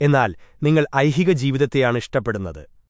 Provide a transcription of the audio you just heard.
എന്നാൽ നിങ്ങൾ ഐഹിക ജീവിതത്തെയാണ് ഇഷ്ടപ്പെടുന്നത്.